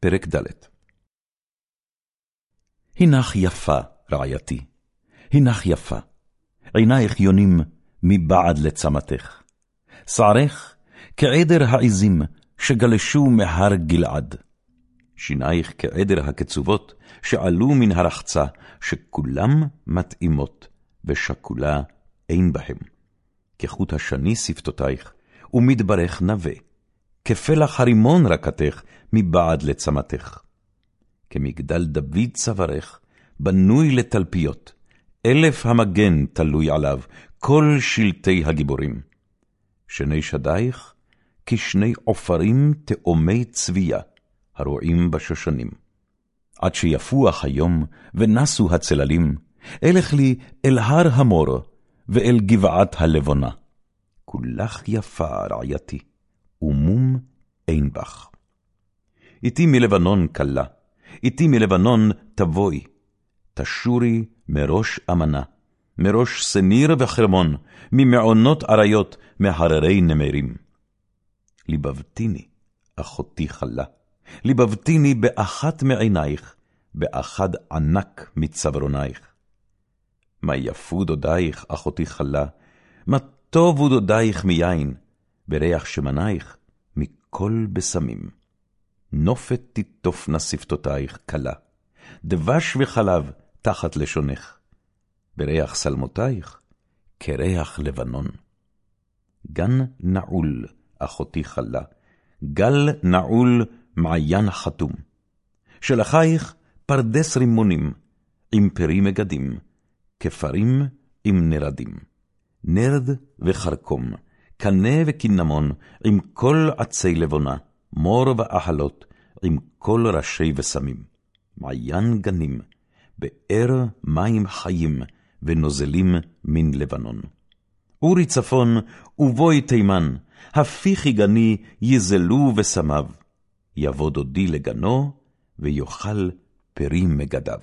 פרק ד' הנך יפה, רעייתי, הנך יפה, עינייך יונים מבעד לצמתך. שערך כעדר העזים שגלשו מהר גלעד. שינייך כעדר הקצובות שעלו מן הרחצה, שכולם מתאימות, ושקולה אין בהם. כחוט השני שפתותייך, ומדברך נווה. כפלח הרימון רקתך מבעד לצמתך. כמגדל דוד צווארך, בנוי לתלפיות, אלף המגן תלוי עליו, כל שלטי הגיבורים. שני שדייך, כשני עופרים תאומי צביה, הרועים בשושנים. עד שיפוח היום, ונסו הצללים, אלך לי אל הר המור, ואל גבעת הלבונה. כולך יפה, רעייתי, ומום אין בך. איתי מלבנון כלה, איתי מלבנון תבואי, תשורי מראש אמנה, מראש שניר וחרמון, ממעונות אריות, מהררי נמרים. ליבבתיני, אחותי חלה, ליבבתיני באחת מעינייך, באחד ענק מצווארונייך. מה יפו דודייך, אחותי חלה, מה טובו דודייך מיין, בריח שמנייך, מכל בשמים. נופת תיטופנה שפתותייך כלה, דבש וחלב תחת לשונך, בריח שלמותייך, כריח לבנון. גן נעול, אחותי חלה, גל נעול מעיין חתום. שלחייך פרדס רימונים, עם פרי מגדים, כפרים עם נרדים. נרד וחרקום, קנה וקינמון, עם כל עצי לבונה, מור ואכלות, עם כל ראשי ושמים. מעיין גנים, באר מים חיים, ונוזלים מן לבנון. אורי צפון, ובואי תימן, הפיכי גני, יזלו ושמיו. יבוא דודי לגנו, ויאכל פרי מגדיו.